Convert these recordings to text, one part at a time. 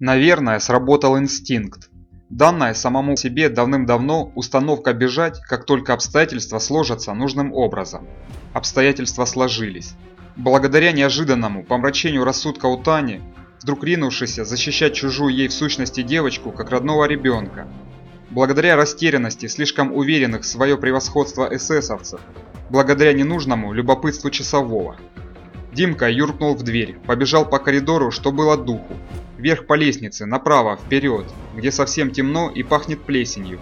Наверное, сработал инстинкт. Данная самому себе давным-давно установка бежать, как только обстоятельства сложатся нужным образом. Обстоятельства сложились. Благодаря неожиданному помрачению рассудка у Тани, вдруг ринувшейся защищать чужую ей в сущности девочку, как родного ребенка. Благодаря растерянности слишком уверенных в свое превосходство эсэсовцев. Благодаря ненужному любопытству часового. Димка юркнул в дверь, побежал по коридору, что было духу. Вверх по лестнице, направо, вперед, где совсем темно и пахнет плесенью.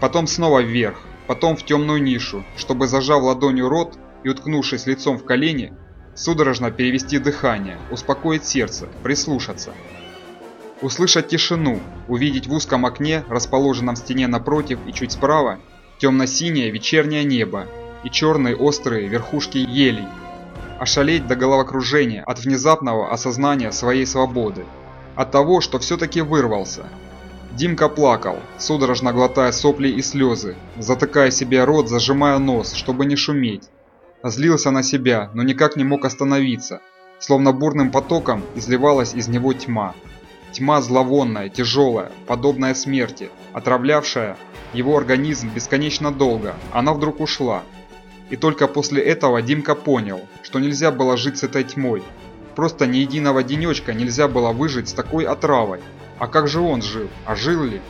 Потом снова вверх, потом в темную нишу, чтобы зажав ладонью рот и уткнувшись лицом в колени, судорожно перевести дыхание, успокоить сердце, прислушаться. Услышать тишину, увидеть в узком окне, расположенном в стене напротив и чуть справа, темно-синее вечернее небо и черные острые верхушки елей, ошалеть до головокружения от внезапного осознания своей свободы, от того, что все-таки вырвался. Димка плакал, судорожно глотая сопли и слезы, затыкая себе рот, зажимая нос, чтобы не шуметь. Злился на себя, но никак не мог остановиться, словно бурным потоком изливалась из него тьма. Тьма зловонная, тяжелая, подобная смерти, отравлявшая его организм бесконечно долго, она вдруг ушла, и только после этого Димка понял, что нельзя было жить с этой тьмой. Просто ни единого денечка нельзя было выжить с такой отравой. А как же он жил? А жил ли?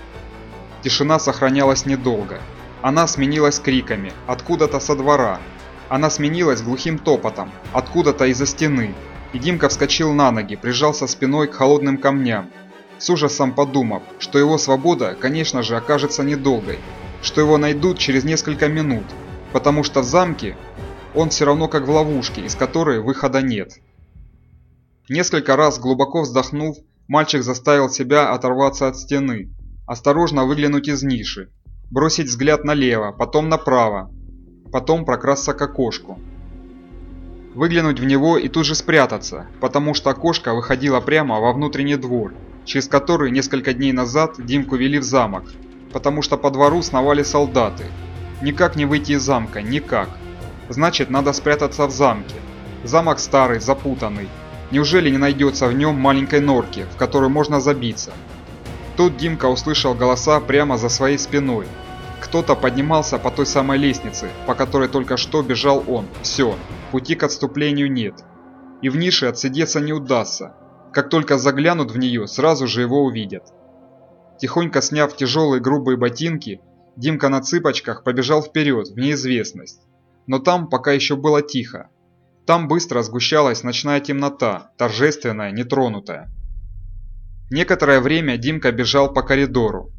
Тишина сохранялась недолго. Она сменилась криками, откуда-то со двора. Она сменилась глухим топотом, откуда-то из-за стены. И Димка вскочил на ноги, прижался спиной к холодным камням, с ужасом подумав, что его свобода, конечно же, окажется недолгой, что его найдут через несколько минут, потому что в замке он все равно как в ловушке, из которой выхода нет. Несколько раз глубоко вздохнув, мальчик заставил себя оторваться от стены, осторожно выглянуть из ниши, бросить взгляд налево, потом направо, потом прокрасться к окошку. Выглянуть в него и тут же спрятаться, потому что окошко выходило прямо во внутренний двор, через который несколько дней назад Димку вели в замок, потому что по двору сновали солдаты, Никак не выйти из замка, никак. Значит, надо спрятаться в замке. Замок старый, запутанный. Неужели не найдется в нем маленькой норки, в которую можно забиться? Тут Димка услышал голоса прямо за своей спиной. Кто-то поднимался по той самой лестнице, по которой только что бежал он. Все, пути к отступлению нет. И в нише отсидеться не удастся. Как только заглянут в нее, сразу же его увидят. Тихонько сняв тяжелые грубые ботинки, Димка на цыпочках побежал вперед, в неизвестность. Но там пока еще было тихо. Там быстро сгущалась ночная темнота, торжественная, нетронутая. Некоторое время Димка бежал по коридору,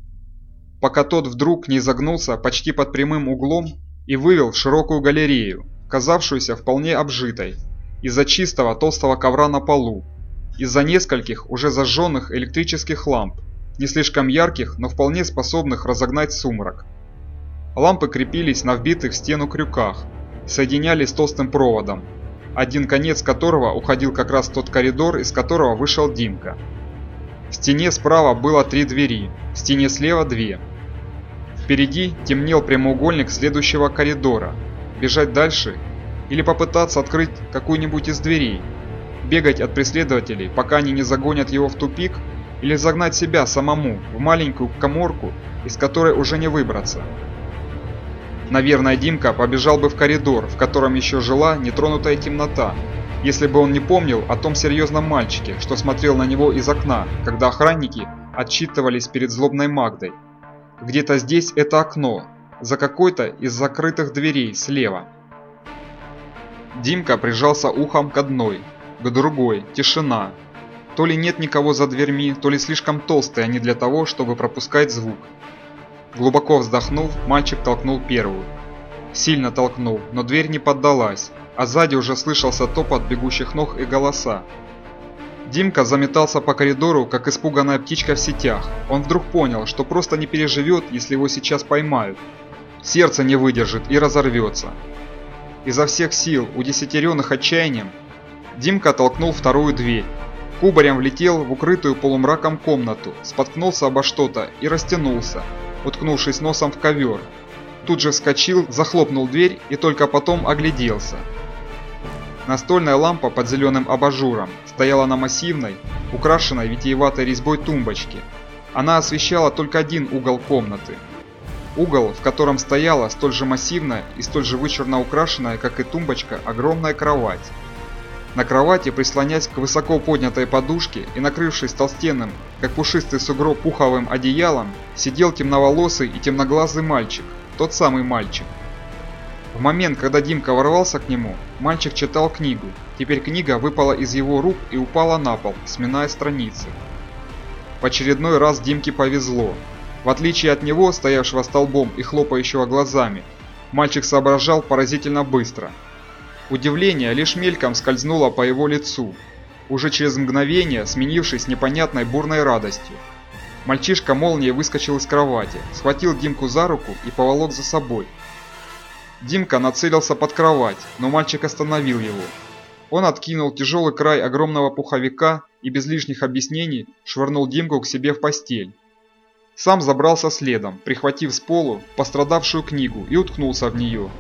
пока тот вдруг не загнулся почти под прямым углом и вывел в широкую галерею, казавшуюся вполне обжитой, из-за чистого толстого ковра на полу, из-за нескольких уже зажженных электрических ламп, не слишком ярких, но вполне способных разогнать сумрак. Лампы крепились на вбитых в стену крюках, соединялись толстым проводом, один конец которого уходил как раз в тот коридор, из которого вышел Димка. В стене справа было три двери, в стене слева две. Впереди темнел прямоугольник следующего коридора. Бежать дальше или попытаться открыть какую-нибудь из дверей, бегать от преследователей, пока они не загонят его в тупик, или загнать себя самому в маленькую коморку, из которой уже не выбраться. Наверное, Димка побежал бы в коридор, в котором еще жила нетронутая темнота, если бы он не помнил о том серьезном мальчике, что смотрел на него из окна, когда охранники отчитывались перед злобной Магдой. Где-то здесь это окно, за какой-то из закрытых дверей слева. Димка прижался ухом к одной, к другой, тишина. То ли нет никого за дверьми, то ли слишком толстые они для того, чтобы пропускать звук. Глубоко вздохнув, мальчик толкнул первую. Сильно толкнул, но дверь не поддалась, а сзади уже слышался топот бегущих ног и голоса. Димка заметался по коридору, как испуганная птичка в сетях. Он вдруг понял, что просто не переживет, если его сейчас поймают. Сердце не выдержит и разорвется. Изо всех сил, удесятеренных отчаянием, Димка толкнул вторую дверь. Кубарем влетел в укрытую полумраком комнату, споткнулся обо что-то и растянулся, уткнувшись носом в ковер. Тут же вскочил, захлопнул дверь и только потом огляделся. Настольная лампа под зеленым абажуром стояла на массивной, украшенной витиеватой резьбой тумбочке. Она освещала только один угол комнаты. Угол, в котором стояла столь же массивная и столь же вычурно украшенная, как и тумбочка, огромная кровать. На кровати, прислонясь к высоко поднятой подушке и накрывшись толстенным, как пушистый сугроб пуховым одеялом, сидел темноволосый и темноглазый мальчик, тот самый мальчик. В момент, когда Димка ворвался к нему, мальчик читал книгу. Теперь книга выпала из его рук и упала на пол, сминая страницы. В очередной раз Димке повезло. В отличие от него, стоявшего столбом и хлопающего глазами, мальчик соображал поразительно быстро – Удивление лишь мельком скользнуло по его лицу, уже через мгновение сменившись непонятной бурной радостью. Мальчишка молнией выскочил из кровати, схватил Димку за руку и поволок за собой. Димка нацелился под кровать, но мальчик остановил его. Он откинул тяжелый край огромного пуховика и без лишних объяснений швырнул Димку к себе в постель. Сам забрался следом, прихватив с полу пострадавшую книгу и уткнулся в нее,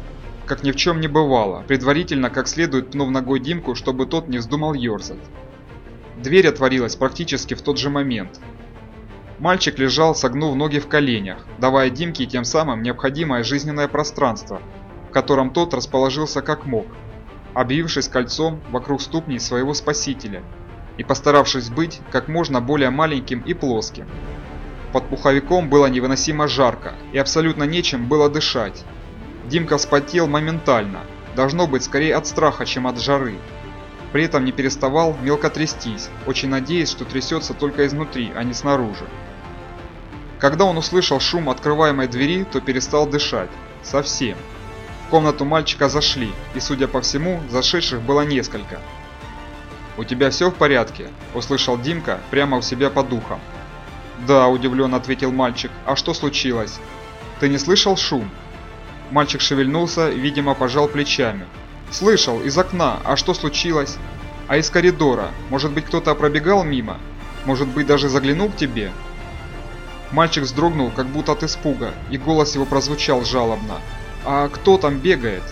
как ни в чем не бывало, предварительно как следует пнув ногой Димку, чтобы тот не вздумал ерзать. Дверь отворилась практически в тот же момент. Мальчик лежал, согнув ноги в коленях, давая Димке тем самым необходимое жизненное пространство, в котором тот расположился как мог, обвившись кольцом вокруг ступней своего спасителя и постаравшись быть как можно более маленьким и плоским. Под пуховиком было невыносимо жарко, и абсолютно нечем было дышать. Димка вспотел моментально, должно быть скорее от страха, чем от жары. При этом не переставал мелко трястись, очень надеясь, что трясется только изнутри, а не снаружи. Когда он услышал шум открываемой двери, то перестал дышать. Совсем. В комнату мальчика зашли, и, судя по всему, зашедших было несколько. «У тебя все в порядке?» – услышал Димка прямо у себя по духам. «Да», – удивленно ответил мальчик. «А что случилось?» «Ты не слышал шум?» Мальчик шевельнулся, видимо, пожал плечами. «Слышал, из окна. А что случилось?» «А из коридора. Может быть, кто-то пробегал мимо? Может быть, даже заглянул к тебе?» Мальчик вздрогнул, как будто от испуга, и голос его прозвучал жалобно. «А кто там бегает?»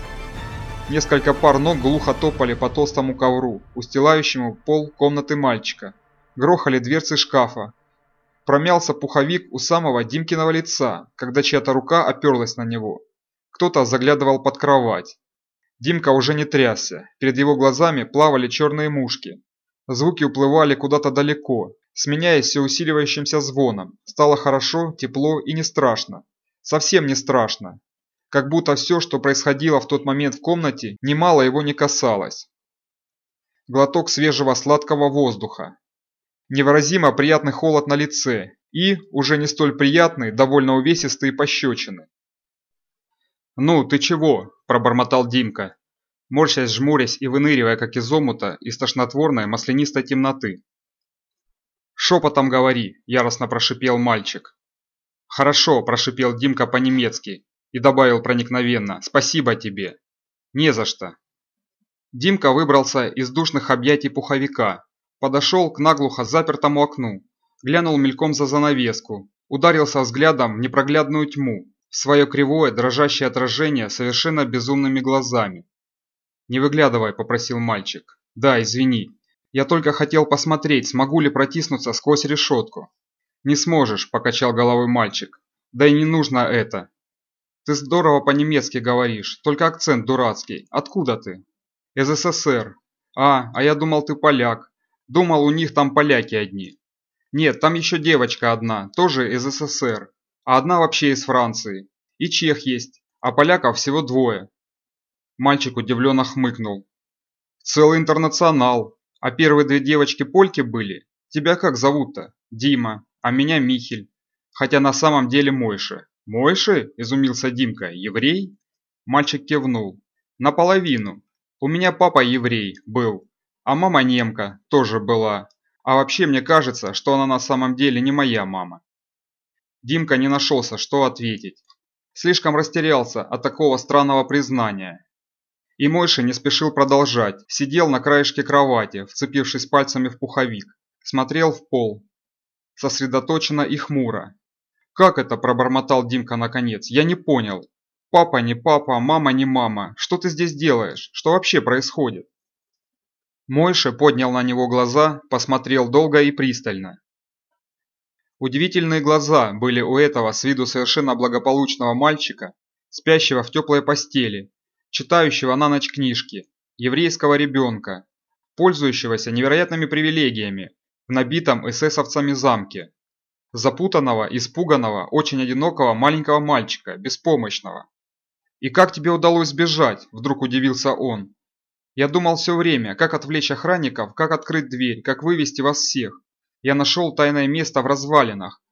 Несколько пар ног глухо топали по толстому ковру, устилающему пол комнаты мальчика. Грохали дверцы шкафа. Промялся пуховик у самого Димкиного лица, когда чья-то рука оперлась на него. Кто-то заглядывал под кровать. Димка уже не трясся, перед его глазами плавали черные мушки. Звуки уплывали куда-то далеко, сменяясь все усиливающимся звоном. Стало хорошо, тепло и не страшно. Совсем не страшно. Как будто все, что происходило в тот момент в комнате, немало его не касалось. Глоток свежего сладкого воздуха. Невыразимо приятный холод на лице и, уже не столь приятный, довольно увесистые пощечины. «Ну, ты чего?» – пробормотал Димка, морщась, жмурясь и выныривая, как из омута, из тошнотворной маслянистой темноты. «Шепотом говори!» – яростно прошипел мальчик. «Хорошо», – прошипел Димка по-немецки и добавил проникновенно «Спасибо тебе!» «Не за что!» Димка выбрался из душных объятий пуховика, подошел к наглухо запертому окну, глянул мельком за занавеску, ударился взглядом в непроглядную тьму в свое кривое, дрожащее отражение совершенно безумными глазами. «Не выглядывай», – попросил мальчик. «Да, извини. Я только хотел посмотреть, смогу ли протиснуться сквозь решетку». «Не сможешь», – покачал головой мальчик. «Да и не нужно это». «Ты здорово по-немецки говоришь, только акцент дурацкий. Откуда ты?» «Из СССР». «А, а я думал, ты поляк. Думал, у них там поляки одни». «Нет, там еще девочка одна, тоже из СССР одна вообще из Франции. И чех есть, а поляков всего двое. Мальчик удивленно хмыкнул. Целый интернационал. А первые две девочки польки были. Тебя как зовут-то? Дима, а меня Михель. Хотя на самом деле Мойша. Мойши? Изумился Димка. Еврей? Мальчик кивнул. Наполовину. У меня папа еврей был, а мама немка тоже была. А вообще мне кажется, что она на самом деле не моя мама. Димка не нашелся, что ответить. Слишком растерялся от такого странного признания. И Мойша не спешил продолжать, сидел на краешке кровати, вцепившись пальцами в пуховик, смотрел в пол, сосредоточенно и хмуро. «Как это?» – пробормотал Димка наконец. «Я не понял. Папа не папа, мама не мама. Что ты здесь делаешь? Что вообще происходит?» Мойша поднял на него глаза, посмотрел долго и пристально. Удивительные глаза были у этого с виду совершенно благополучного мальчика, спящего в теплой постели, читающего на ночь книжки, еврейского ребенка, пользующегося невероятными привилегиями в набитом эсэсовцами замке, запутанного, испуганного, очень одинокого маленького мальчика, беспомощного. «И как тебе удалось сбежать?» – вдруг удивился он. «Я думал все время, как отвлечь охранников, как открыть дверь, как вывести вас всех. Я нашел тайное место в развалинах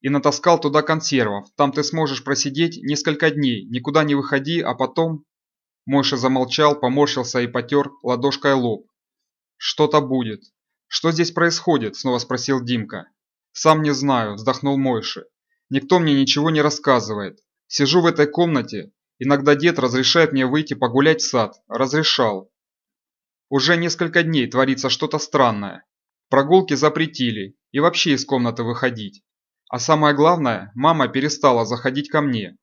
и натаскал туда консервов. Там ты сможешь просидеть несколько дней, никуда не выходи, а потом...» Мойша замолчал, поморщился и потер ладошкой лоб. «Что-то будет. Что здесь происходит?» – снова спросил Димка. «Сам не знаю», – вздохнул Мойши. «Никто мне ничего не рассказывает. Сижу в этой комнате. Иногда дед разрешает мне выйти погулять в сад. Разрешал. Уже несколько дней творится что-то странное. Прогулки запретили и вообще из комнаты выходить. А самое главное, мама перестала заходить ко мне.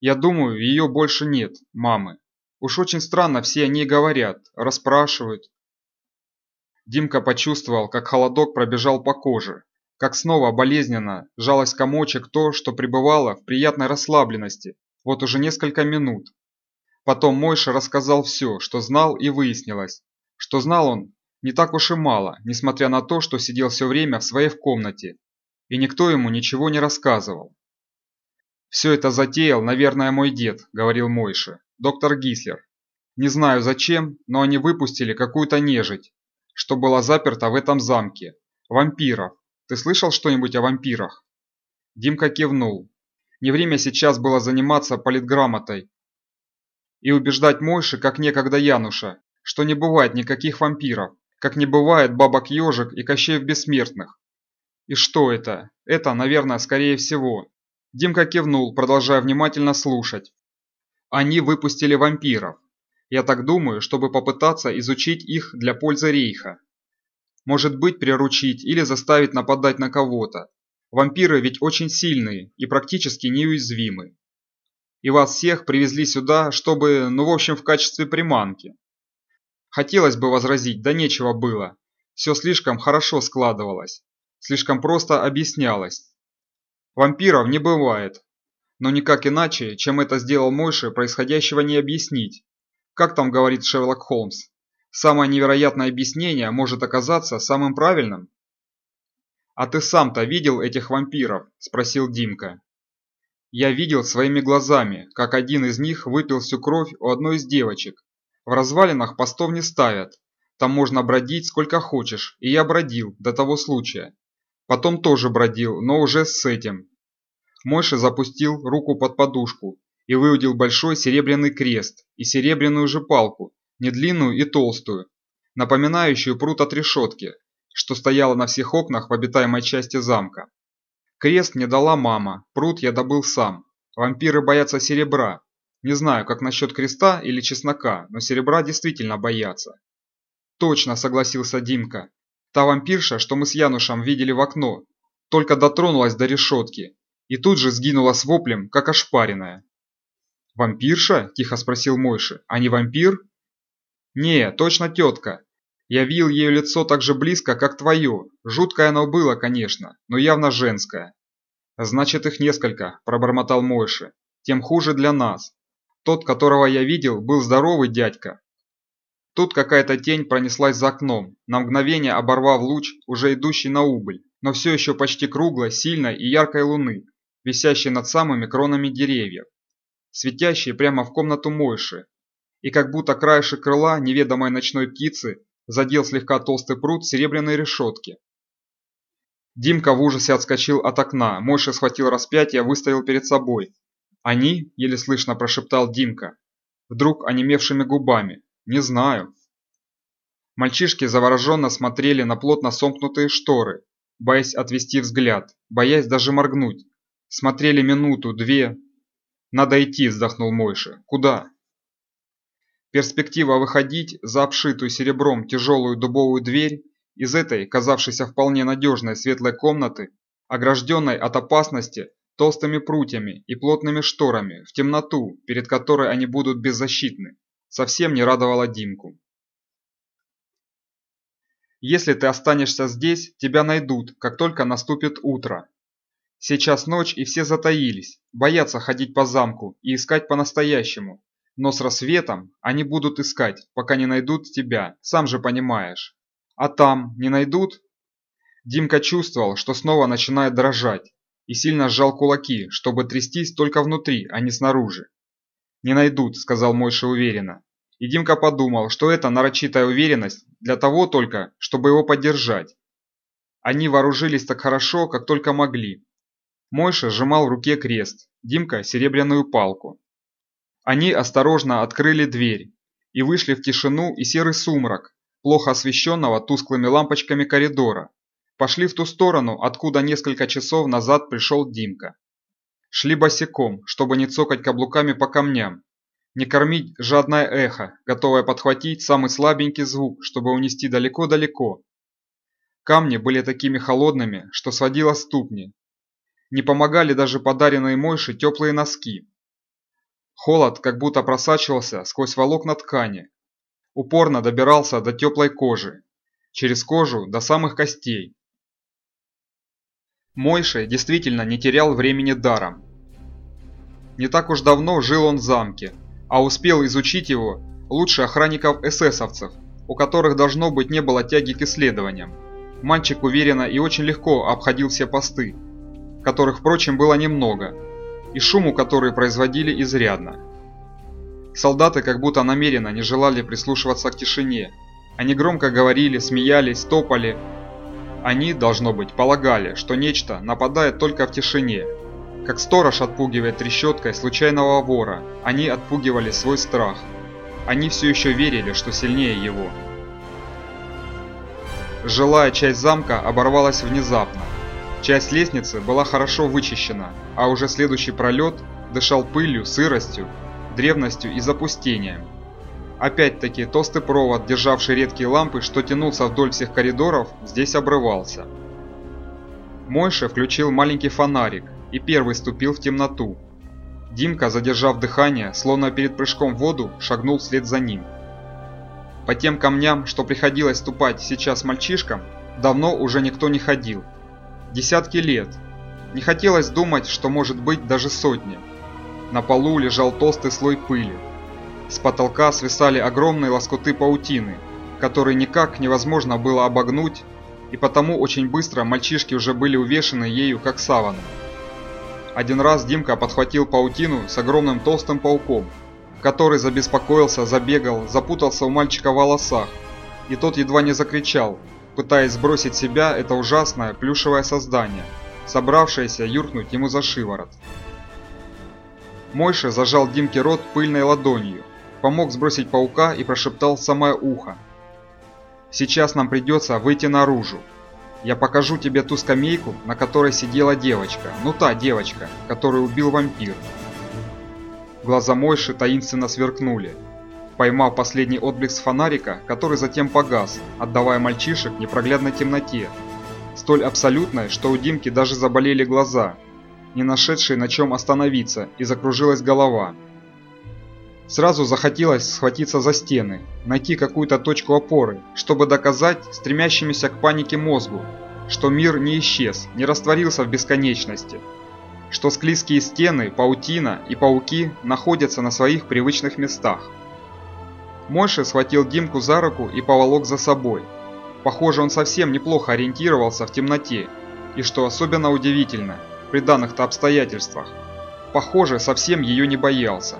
Я думаю, ее больше нет, мамы. Уж очень странно все о ней говорят, расспрашивают. Димка почувствовал, как холодок пробежал по коже как снова болезненно жалость комочек то, что пребывало в приятной расслабленности вот уже несколько минут. Потом Мойша рассказал все, что знал и выяснилось, что знал он не так уж и мало, несмотря на то, что сидел все время в своей комнате, и никто ему ничего не рассказывал. «Все это затеял, наверное, мой дед», – говорил Мойша, – «доктор Гислер. Не знаю зачем, но они выпустили какую-то нежить, что была заперта в этом замке, вампиров, ты слышал что-нибудь о вампирах?» Димка кивнул. Не время сейчас было заниматься политграмотой и убеждать Мойши, как некогда Януша, что не бывает никаких вампиров, как не бывает бабок-ежек и кощеев бессмертных. И что это? Это, наверное, скорее всего. Димка кивнул, продолжая внимательно слушать. Они выпустили вампиров. Я так думаю, чтобы попытаться изучить их для пользы Рейха. Может быть приручить или заставить нападать на кого-то. Вампиры ведь очень сильные и практически неуязвимы. И вас всех привезли сюда, чтобы, ну в общем, в качестве приманки. Хотелось бы возразить, да нечего было. Все слишком хорошо складывалось. Слишком просто объяснялось. Вампиров не бывает. Но никак иначе, чем это сделал Мойши, происходящего не объяснить. Как там говорит Шерлок Холмс? Самое невероятное объяснение может оказаться самым правильным. «А ты сам-то видел этих вампиров?» – спросил Димка. «Я видел своими глазами, как один из них выпил всю кровь у одной из девочек. В развалинах постов не ставят. Там можно бродить сколько хочешь, и я бродил до того случая. Потом тоже бродил, но уже с этим». Мойша запустил руку под подушку и выудил большой серебряный крест и серебряную же палку, не длинную и толстую, напоминающую прут от решетки, что стояла на всех окнах в обитаемой части замка. Крест мне дала мама, прут я добыл сам. Вампиры боятся серебра. Не знаю, как насчет креста или чеснока, но серебра действительно боятся. Точно, согласился Димка. Та вампирша, что мы с Янушем видели в окно, только дотронулась до решетки и тут же сгинула с воплем, как ошпаренная. «Вампирша?» – тихо спросил Мойши. «А не вампир?» «Не, точно тетка. Я видел ее лицо так же близко, как твое. Жуткое оно было, конечно, но явно женское». «Значит, их несколько», – пробормотал Мойши. «Тем хуже для нас. Тот, которого я видел, был здоровый дядька». Тут какая-то тень пронеслась за окном, на мгновение оборвав луч, уже идущий на убыль, но все еще почти круглой, сильной и яркой луны, висящей над самыми кронами деревьев, светящей прямо в комнату Мойши, и как будто краешек крыла неведомой ночной птицы задел слегка толстый пруд серебряной решетки. Димка в ужасе отскочил от окна, Мойша схватил распятие, выставил перед собой. «Они?» – еле слышно прошептал Димка. Вдруг онемевшими губами. «Не знаю». Мальчишки завороженно смотрели на плотно сомкнутые шторы, боясь отвести взгляд, боясь даже моргнуть. Смотрели минуту, две. «Надо идти», – вздохнул Мойша. «Куда?» Перспектива выходить за обшитую серебром тяжелую дубовую дверь из этой, казавшейся вполне надежной светлой комнаты, огражденной от опасности толстыми прутьями и плотными шторами, в темноту, перед которой они будут беззащитны, совсем не радовала Димку. Если ты останешься здесь, тебя найдут, как только наступит утро. Сейчас ночь, и все затаились, боятся ходить по замку и искать по-настоящему. Но с рассветом они будут искать, пока не найдут тебя, сам же понимаешь. А там не найдут? Димка чувствовал, что снова начинает дрожать, и сильно сжал кулаки, чтобы трястись только внутри, а не снаружи. «Не найдут», — сказал Мойша уверенно. И Димка подумал, что это нарочитая уверенность для того только, чтобы его поддержать. Они вооружились так хорошо, как только могли. Мойша сжимал в руке крест, Димка – серебряную палку. Они осторожно открыли дверь и вышли в тишину и серый сумрак, плохо освещенного тусклыми лампочками коридора. Пошли в ту сторону, откуда несколько часов назад пришел Димка. Шли босиком, чтобы не цокать каблуками по камням, не кормить жадное эхо, готовое подхватить самый слабенький звук, чтобы унести далеко-далеко. Камни были такими холодными, что сводило ступни. Не помогали даже подаренные Мойше теплые носки. Холод как будто просачивался сквозь волокна ткани. Упорно добирался до теплой кожи, через кожу до самых костей. Мойше действительно не терял времени даром. Не так уж давно жил он в замке, а успел изучить его лучше охранников эсэсовцев, у которых должно быть не было тяги к исследованиям. Мальчик уверенно и очень легко обходил все посты, которых, впрочем, было немного, и шуму которые производили изрядно. Солдаты как будто намеренно не желали прислушиваться к тишине. Они громко говорили, смеялись, топали. Они, должно быть, полагали, что нечто нападает только в тишине, как сторож отпугивает трещоткой случайного вора, они отпугивали свой страх. Они все еще верили, что сильнее его. Жилая часть замка оборвалась внезапно. Часть лестницы была хорошо вычищена, а уже следующий пролет дышал пылью, сыростью, древностью и запустением. Опять-таки толстый провод, державший редкие лампы, что тянулся вдоль всех коридоров, здесь обрывался. Мойша включил маленький фонарик, и первый ступил в темноту. Димка, задержав дыхание, словно перед прыжком в воду, шагнул вслед за ним. По тем камням, что приходилось ступать сейчас мальчишкам, давно уже никто не ходил. Десятки лет. Не хотелось думать, что может быть даже сотни. На полу лежал толстый слой пыли. С потолка свисали огромные лоскуты паутины, которые никак невозможно было обогнуть, и потому очень быстро мальчишки уже были увешаны ею как саваном. Один раз Димка подхватил паутину с огромным толстым пауком, который забеспокоился, забегал, запутался у мальчика в волосах, и тот едва не закричал, пытаясь сбросить себя это ужасное плюшевое создание, собравшееся юркнуть ему за шиворот. Мойша зажал Димке рот пыльной ладонью, помог сбросить паука и прошептал самое ухо. «Сейчас нам придется выйти наружу. Я покажу тебе ту скамейку, на которой сидела девочка. Ну та девочка, которую убил вампир. Глаза Мойши таинственно сверкнули. Поймав последний отблеск фонарика, который затем погас, отдавая мальчишек непроглядной темноте. Столь абсолютной, что у Димки даже заболели глаза, не нашедшие на чем остановиться, и закружилась голова. Сразу захотелось схватиться за стены, найти какую-то точку опоры, чтобы доказать стремящемуся к панике мозгу, что мир не исчез, не растворился в бесконечности, что склизкие стены, паутина и пауки находятся на своих привычных местах. Мойша схватил Димку за руку и поволок за собой. Похоже, он совсем неплохо ориентировался в темноте, и что особенно удивительно, при данных-то обстоятельствах, похоже, совсем ее не боялся.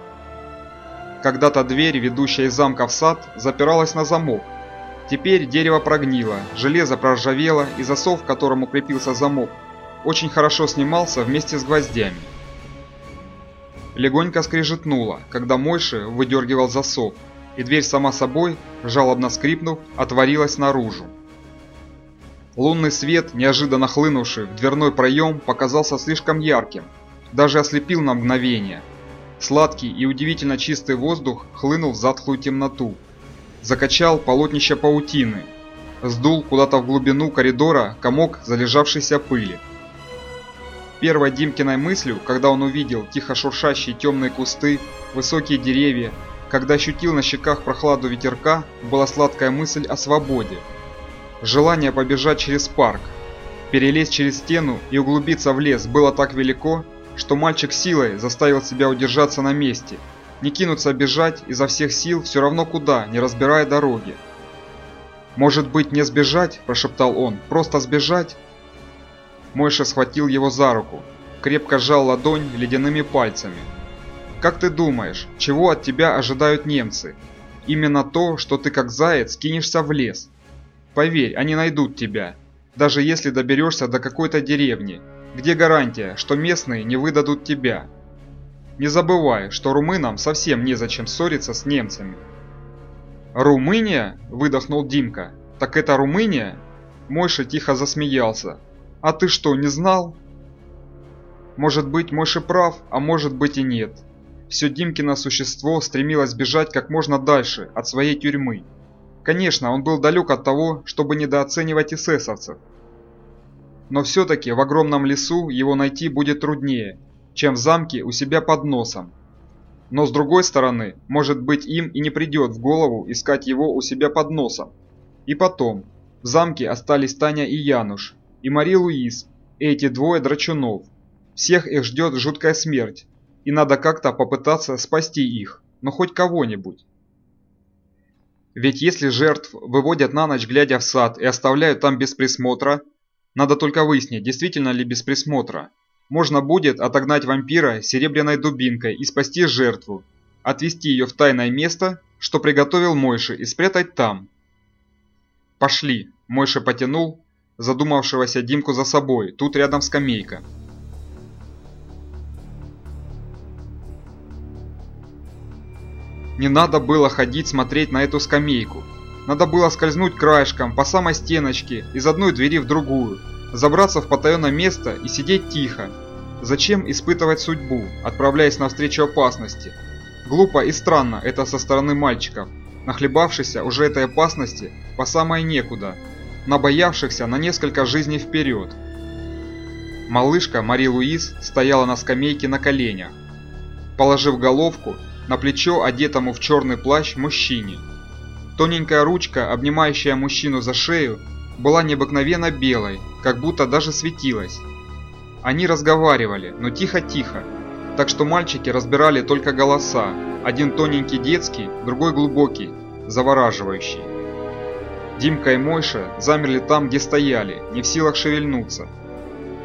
Когда-то дверь, ведущая из замка в сад, запиралась на замок. Теперь дерево прогнило, железо проржавело, и засов, к которому крепился замок, очень хорошо снимался вместе с гвоздями. Легонько скрежетнуло, когда Мойши выдергивал засов, и дверь сама собой, жалобно скрипнув, отворилась наружу. Лунный свет, неожиданно хлынувший в дверной проем, показался слишком ярким, даже ослепил на мгновение – Сладкий и удивительно чистый воздух хлынул в затхлую темноту. Закачал полотнище паутины. Сдул куда-то в глубину коридора комок залежавшейся пыли. Первой Димкиной мыслью, когда он увидел тихо шуршащие темные кусты, высокие деревья, когда ощутил на щеках прохладу ветерка, была сладкая мысль о свободе. Желание побежать через парк, перелезть через стену и углубиться в лес было так велико, что мальчик силой заставил себя удержаться на месте, не кинуться бежать изо всех сил все равно куда, не разбирая дороги. «Может быть, не сбежать?» – прошептал он. «Просто сбежать?» Мойша схватил его за руку, крепко сжал ладонь ледяными пальцами. «Как ты думаешь, чего от тебя ожидают немцы? Именно то, что ты как заяц кинешься в лес. Поверь, они найдут тебя, даже если доберешься до какой-то деревни. Где гарантия, что местные не выдадут тебя?» Не забывай, что румынам совсем незачем ссориться с немцами. «Румыния?» – выдохнул Димка. «Так это Румыния?» Мойша тихо засмеялся. «А ты что, не знал?» Может быть, Мойша прав, а может быть и нет. Все Димкино существо стремилось бежать как можно дальше от своей тюрьмы. Конечно, он был далек от того, чтобы недооценивать эсэсовцев. Но все-таки в огромном лесу его найти будет труднее, чем в замке у себя под носом. Но с другой стороны, может быть им и не придет в голову искать его у себя под носом. И потом, в замке остались Таня и Януш, и Мари Луиз, и эти двое драчунов. Всех их ждет жуткая смерть, и надо как-то попытаться спасти их, но хоть кого-нибудь. Ведь если жертв выводят на ночь глядя в сад и оставляют там без присмотра, надо только выяснить, действительно ли без присмотра, можно будет отогнать вампира серебряной дубинкой и спасти жертву, отвести ее в тайное место, что приготовил Мойши, и спрятать там. «Пошли!» – Мойши потянул задумавшегося Димку за собой, тут рядом скамейка. Не надо было ходить смотреть на эту скамейку. Надо было скользнуть краешком по самой стеночке из одной двери в другую, забраться в потаенное место и сидеть тихо. Зачем испытывать судьбу, отправляясь навстречу опасности? Глупо и странно это со стороны мальчиков, нахлебавшихся уже этой опасности по самое некуда, набоявшихся на несколько жизней вперед. Малышка Мари Луиз стояла на скамейке на коленях, положив головку на плечо одетому в черный плащ мужчине. Тоненькая ручка, обнимающая мужчину за шею, была необыкновенно белой, как будто даже светилась. Они разговаривали, но тихо-тихо, так что мальчики разбирали только голоса, один тоненький детский, другой глубокий, завораживающий. Димка и Мойша замерли там, где стояли, не в силах шевельнуться.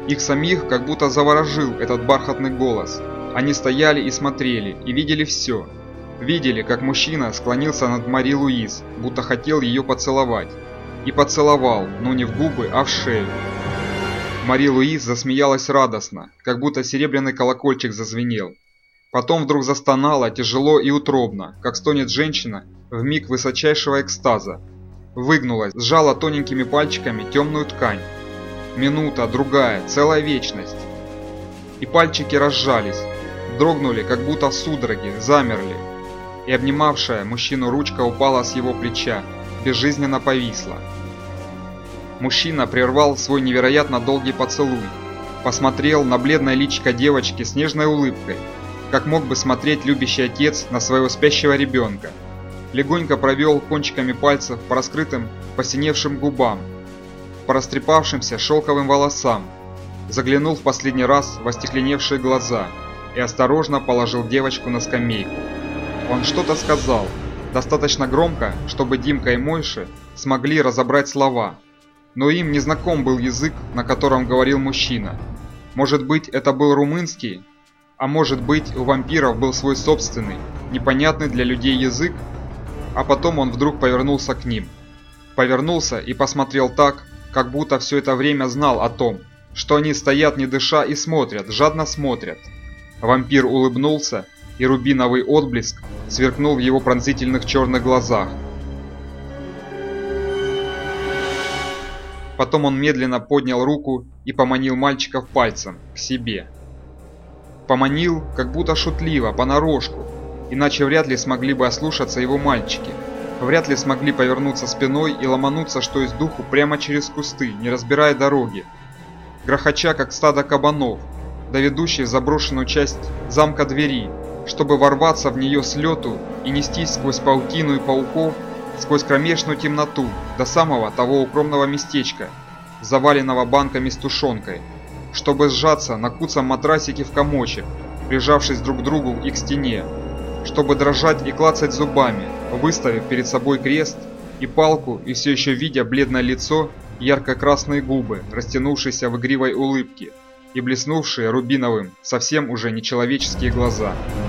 Их самих как будто заворожил этот бархатный голос. Они стояли и смотрели, и видели все. Видели, как мужчина склонился над Мари Луиз, будто хотел ее поцеловать и поцеловал, но не в губы, а в шею. Мари Луиз засмеялась радостно, как будто серебряный колокольчик зазвенел. Потом вдруг застонала тяжело и утробно, как стонет женщина в миг высочайшего экстаза. Выгнулась, сжала тоненькими пальчиками темную ткань. Минута, другая, целая вечность. И пальчики разжались, дрогнули, как будто в судороге, замерли. И обнимавшая мужчину ручка упала с его плеча, безжизненно повисла. Мужчина прервал свой невероятно долгий поцелуй. Посмотрел на бледное личико девочки с нежной улыбкой, как мог бы смотреть любящий отец на своего спящего ребенка. Легонько провел кончиками пальцев по раскрытым, посиневшим губам, по растрепавшимся шелковым волосам, заглянул в последний раз в остекленевшие глаза и осторожно положил девочку на скамейку. Он что-то сказал, достаточно громко, чтобы Димка и Мойши смогли разобрать слова, но им не знаком был язык, на котором говорил мужчина. Может быть, это был румынский, а может быть, у вампиров был свой собственный, непонятный для людей язык, а потом он вдруг повернулся к ним. Повернулся и посмотрел так, как будто все это время знал о том, что они стоят не дыша и смотрят, жадно смотрят. Вампир улыбнулся, и рубиновый отблеск сверкнул в его пронзительных черных глазах. Потом он медленно поднял руку и поманил мальчиков пальцем к себе. Поманил, как будто шутливо, понарошку, иначе вряд ли смогли бы ослушаться его мальчики. Вряд ли смогли повернуться спиной и ломануться, что из духу, прямо через кусты, не разбирая дороги. Грохоча, как стадо кабанов, до ведущей в заброшенную часть замка двери, чтобы ворваться в нее с лету и нестись сквозь паутину и пауков сквозь кромешную темноту до самого того укромного местечка, заваленного банками с тушенкой, чтобы сжаться на куцом матрасике в комочек, прижавшись друг к другу и к стене, чтобы дрожать и клацать зубами, выставив перед собой крест и палку и все еще видя бледное лицо, ярко-красные губы, растянувшиеся в игривой улыбке и блеснувшие рубиновым, совсем уже нечеловеческие глаза –